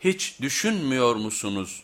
Hiç düşünmüyor musunuz?